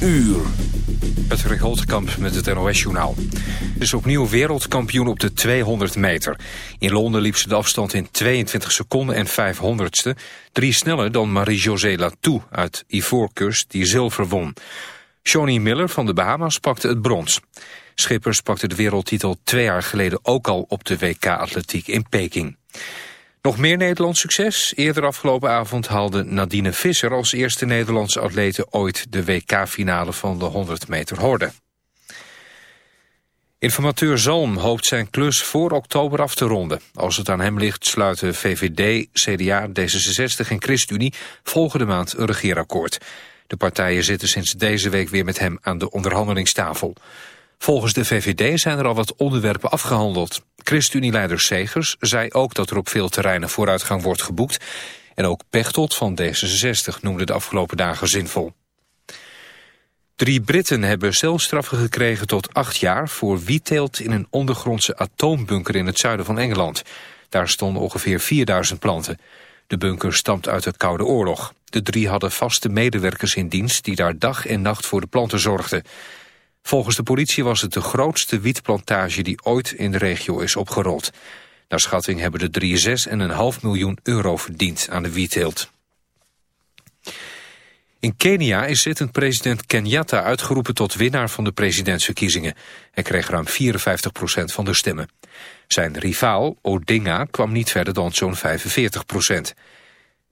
uur. Het Holtkamp met het NOS-journaal. is opnieuw wereldkampioen op de 200 meter. In Londen liep ze de afstand in 22 seconden en 500ste. Drie sneller dan Marie-José Latou uit Ivoorkust, die zilver won. Shawnee Miller van de Bahamas pakte het brons. Schippers pakte de wereldtitel twee jaar geleden ook al op de WK-atletiek in Peking. Nog meer Nederlands succes? Eerder afgelopen avond haalde Nadine Visser als eerste Nederlandse atlete ooit de WK-finale van de 100 meter horde. Informateur Zalm hoopt zijn klus voor oktober af te ronden. Als het aan hem ligt sluiten VVD, CDA, D66 en ChristenUnie volgende maand een regeerakkoord. De partijen zitten sinds deze week weer met hem aan de onderhandelingstafel. Volgens de VVD zijn er al wat onderwerpen afgehandeld. ChristenUnie-leider Segers zei ook dat er op veel terreinen vooruitgang wordt geboekt. En ook Pechtold van D66 noemde de afgelopen dagen zinvol. Drie Britten hebben celstraffen gekregen tot acht jaar... voor wietteelt in een ondergrondse atoombunker in het zuiden van Engeland. Daar stonden ongeveer 4000 planten. De bunker stamt uit de Koude Oorlog. De drie hadden vaste medewerkers in dienst... die daar dag en nacht voor de planten zorgden. Volgens de politie was het de grootste wietplantage die ooit in de regio is opgerold. Naar schatting hebben de drie 6,5 miljoen euro verdiend aan de wietteelt. In Kenia is zittend president Kenyatta uitgeroepen tot winnaar van de presidentsverkiezingen. Hij kreeg ruim 54 procent van de stemmen. Zijn rivaal, Odinga, kwam niet verder dan zo'n 45 procent.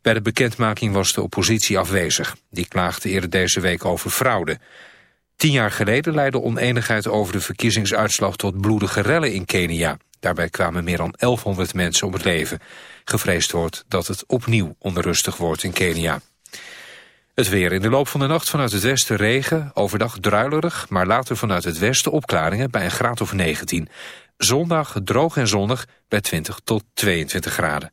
Bij de bekendmaking was de oppositie afwezig. Die klaagde eerder deze week over fraude. Tien jaar geleden leidde oneenigheid over de verkiezingsuitslag tot bloedige rellen in Kenia. Daarbij kwamen meer dan 1100 mensen om het leven. Gevreesd wordt dat het opnieuw onrustig wordt in Kenia. Het weer in de loop van de nacht vanuit het westen regen, overdag druilerig, maar later vanuit het westen opklaringen bij een graad of 19. Zondag droog en zonnig bij 20 tot 22 graden.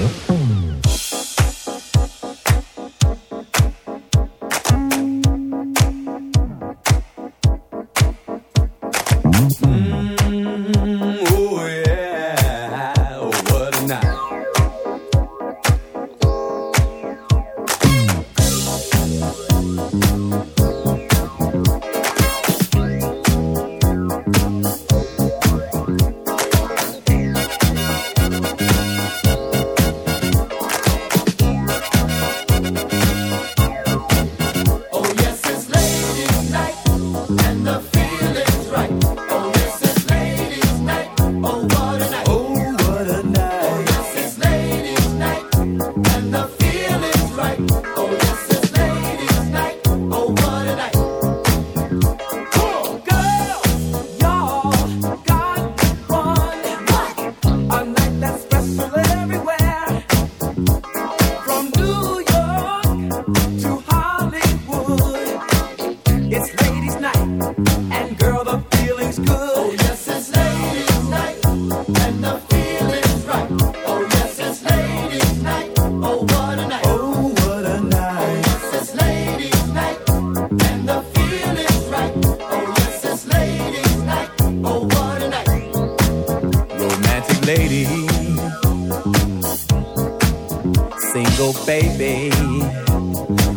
Baby.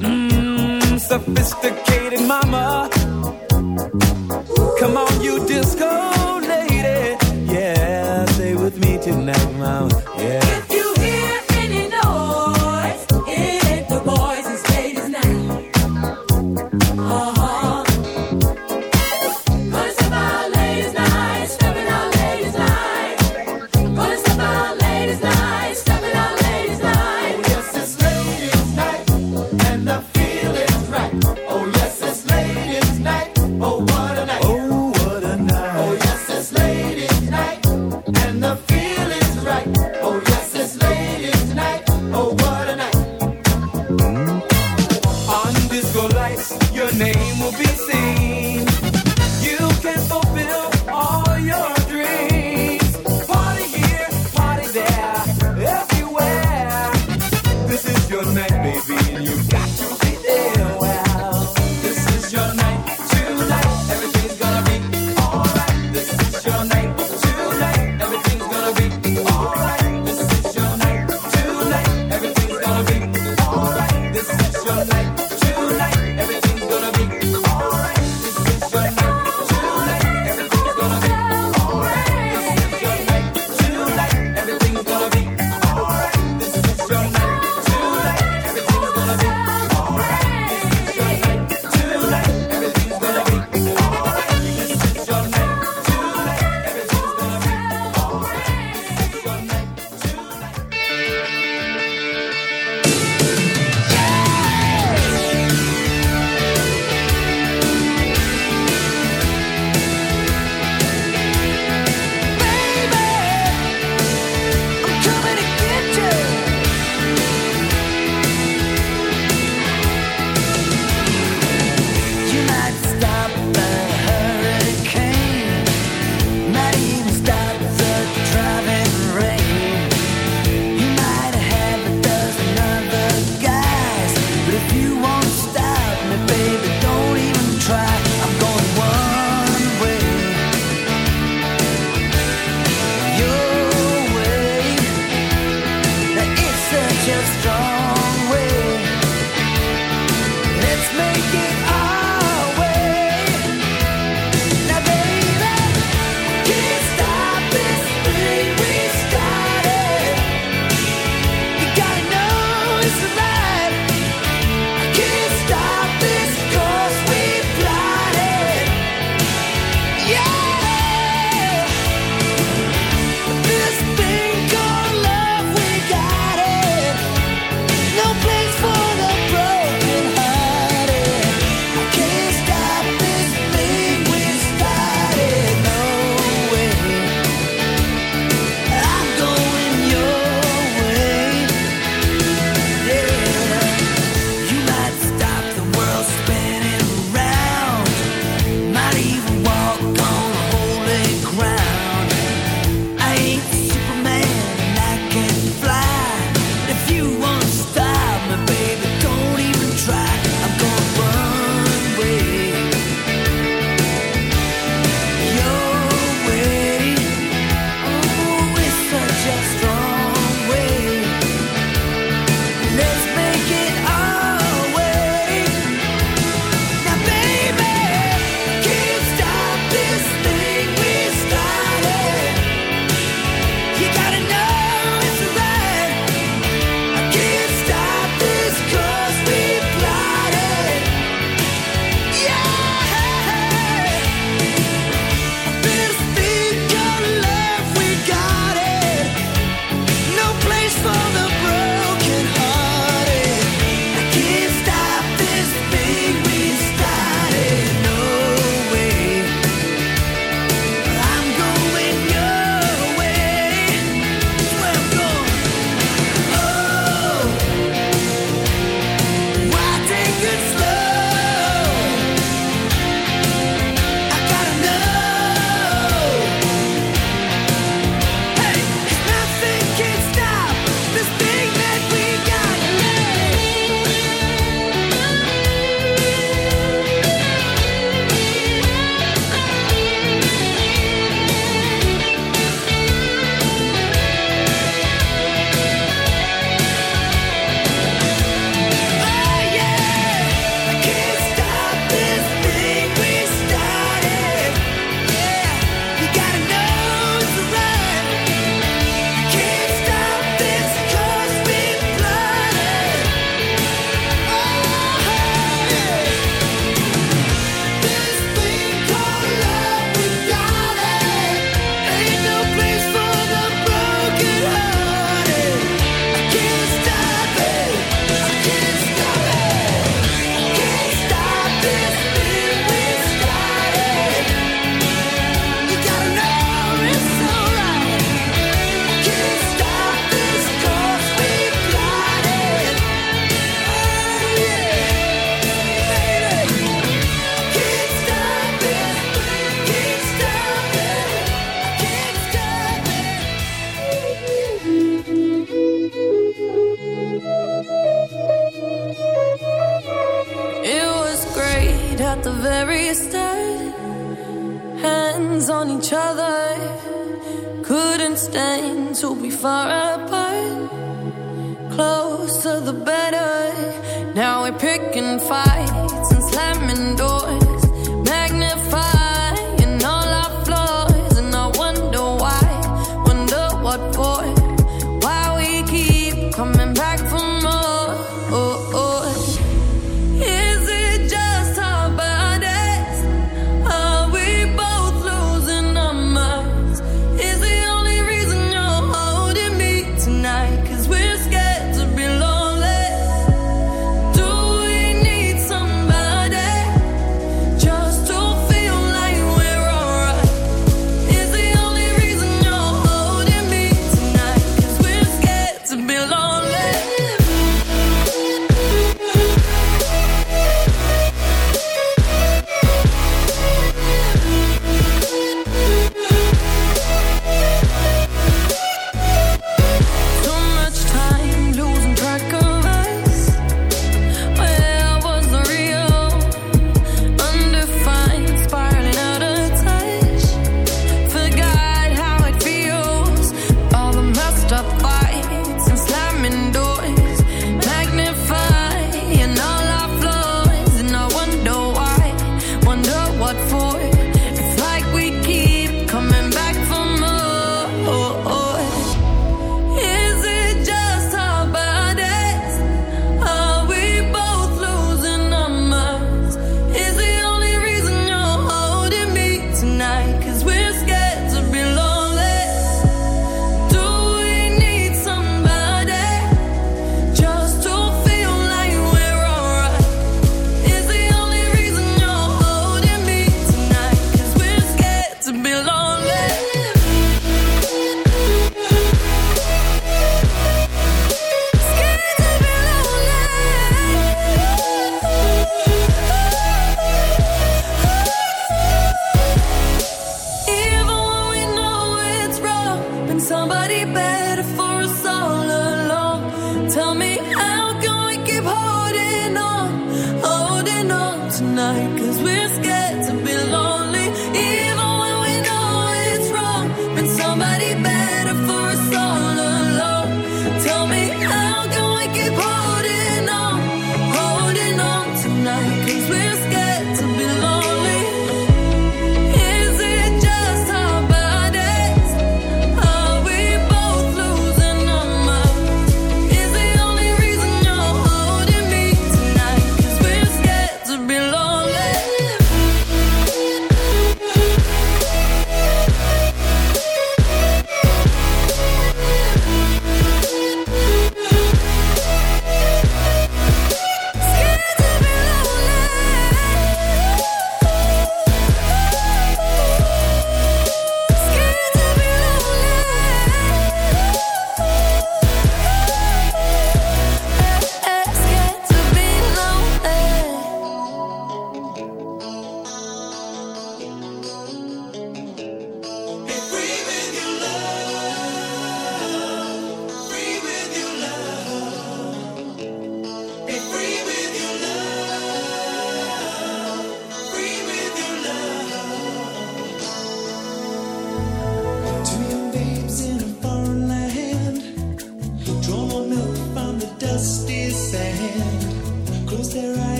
Mm, sophisticated mama.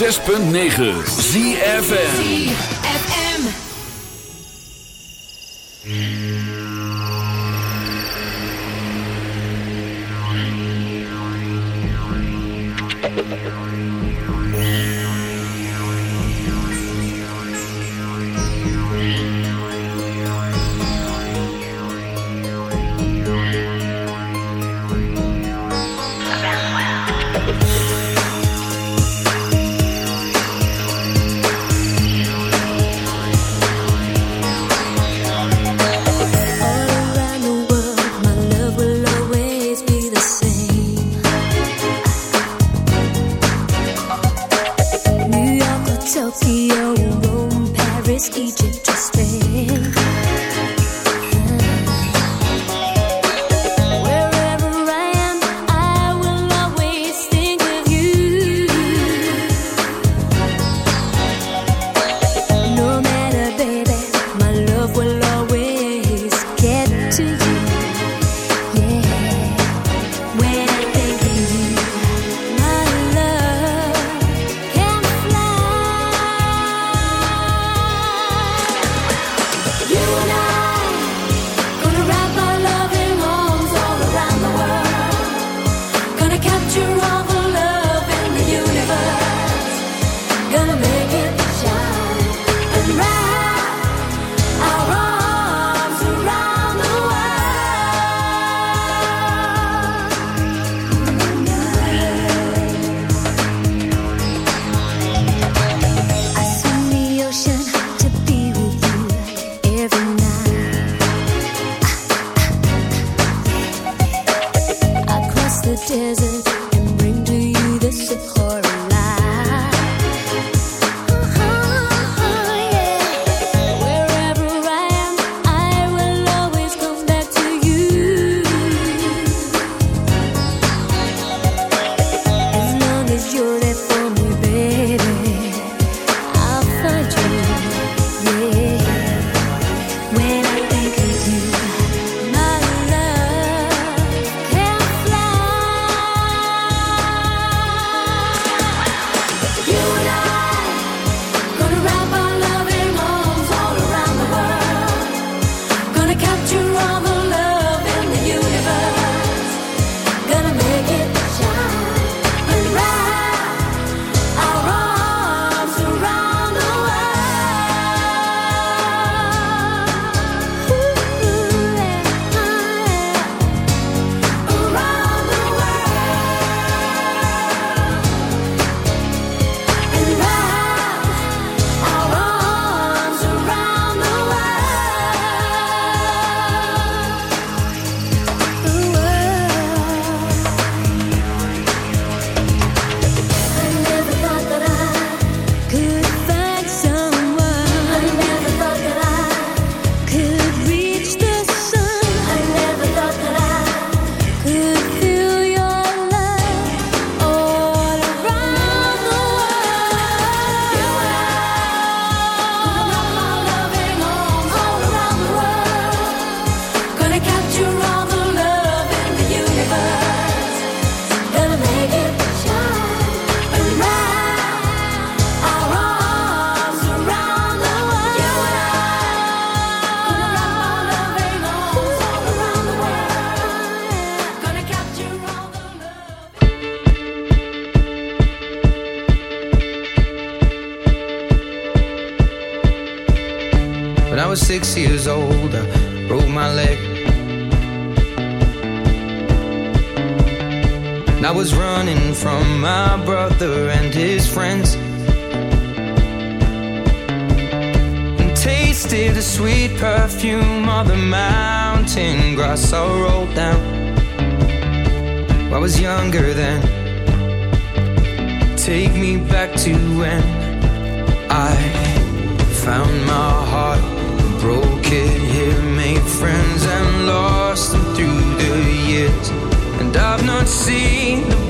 106.9 ZFN and I've not seen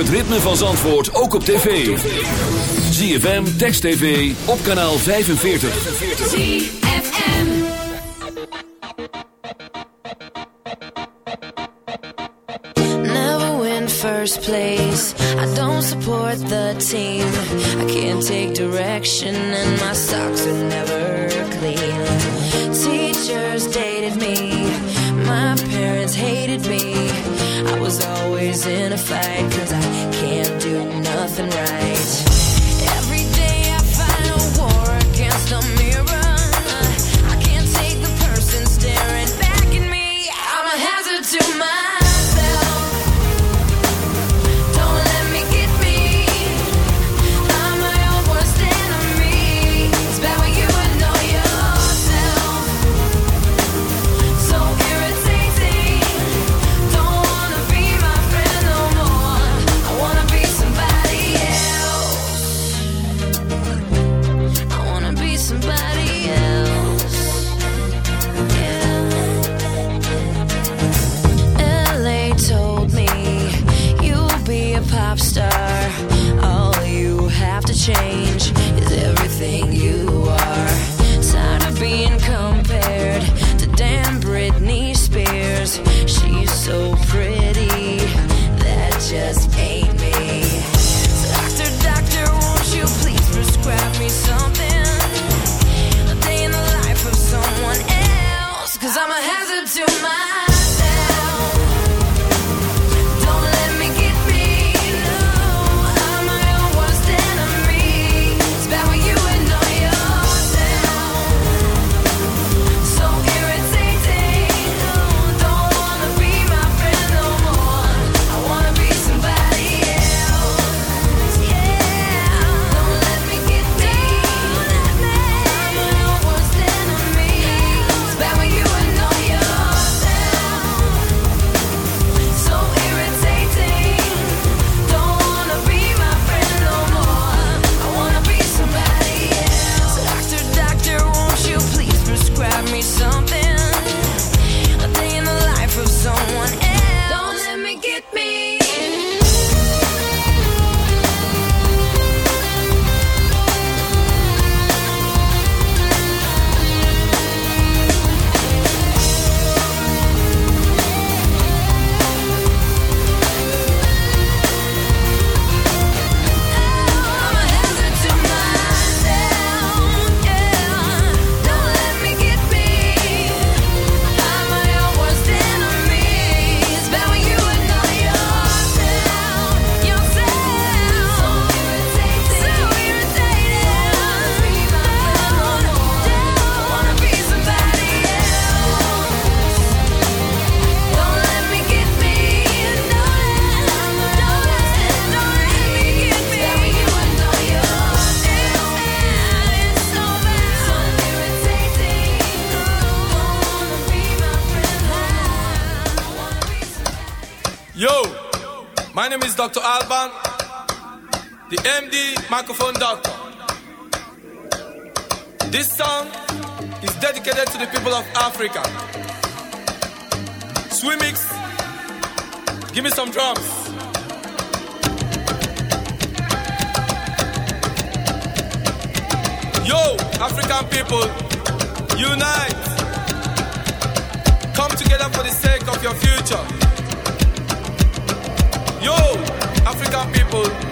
het ritme van Zandvoort ook op tv. ZFM, Text TV, op kanaal 45. ZFM. Never win first place. I don't support the team. I can't take direction, and my socks are never clean. Teachers dated was always in a fight, cause I can't do nothing right. Africa. Swimix, give me some drums. Yo, African people, unite. Come together for the sake of your future. Yo, African people,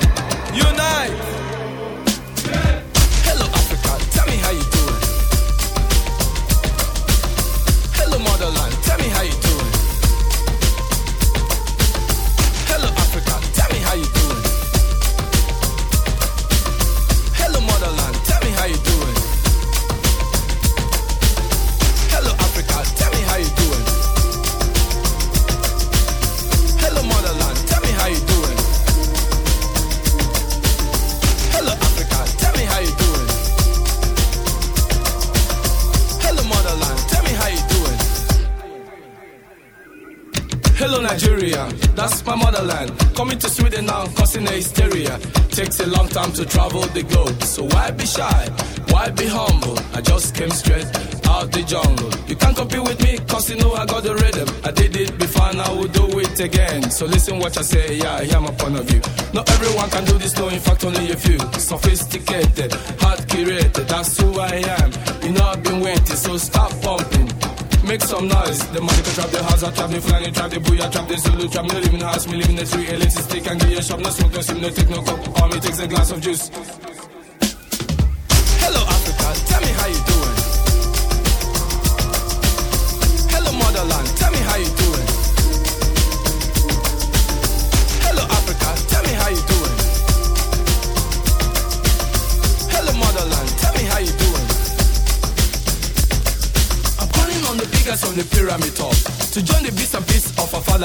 listen what I say, yeah, hear a point of view. Not everyone can do this, no, in fact, only a few. Sophisticated, hard curated, that's who I am. You know I've been waiting, so stop pumping. Make some noise. The money can trap the house, I trap the flying, trap the booyah, trap the Zulu, trap me in the house, me live in the tree, elixir stick and give you a shop, no smoke, no steam, no take no cup. All me takes a glass of juice.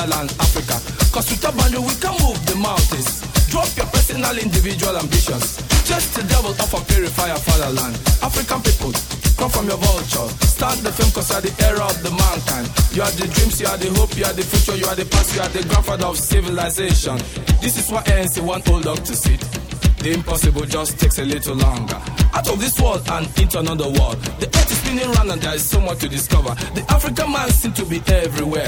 Fatherland, Africa. Cause with a boundary we can move the mountains. Drop your personal, individual ambitions. Just the devil of our purifier fatherland. African people, come from your vulture. Start the film cause you are the era of the mankind. You are the dreams, you are the hope, you are the future, you are the past, you are the grandfather of civilization. This is what ANC want old dog to sit. The impossible just takes a little longer. Out of this world and into another world. The earth is spinning round and there is so much to discover. The African man seems to be everywhere.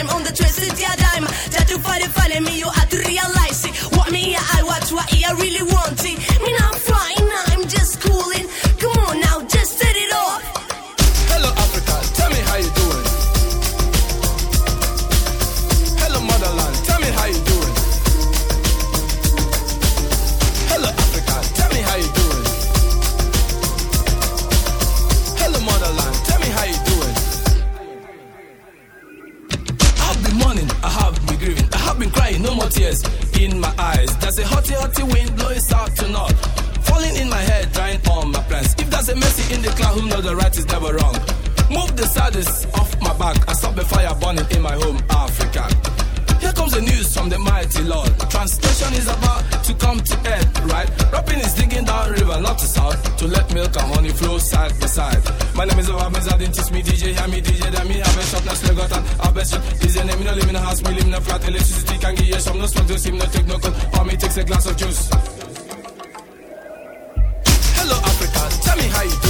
time on the twisted yeah dime. That to find it, find me, you have to realize it. What me, I watch, what I really want it. Me not my eyes. There's a hotty, hotty wind blowing south to north. Falling in my head, drying all my plans. If there's a mercy in the cloud, who knows the right is never wrong. Move the saddest off my back. I stop the fire burning in my home, Africa. Here comes the news from the mighty Lord. Translation is about to come to end, right? Rapping is digging down river, not to south, to let milk and honey flow side by side. My name is Obama, didn't teach me DJ, hear me DJ, then me have a shop, now still got an have a shop. Is your name, no in a house, me live in a flat, electricity can give you some, no smoke, steam, no take no cold, or me takes a glass of juice. Hello Africa, tell me how you doing.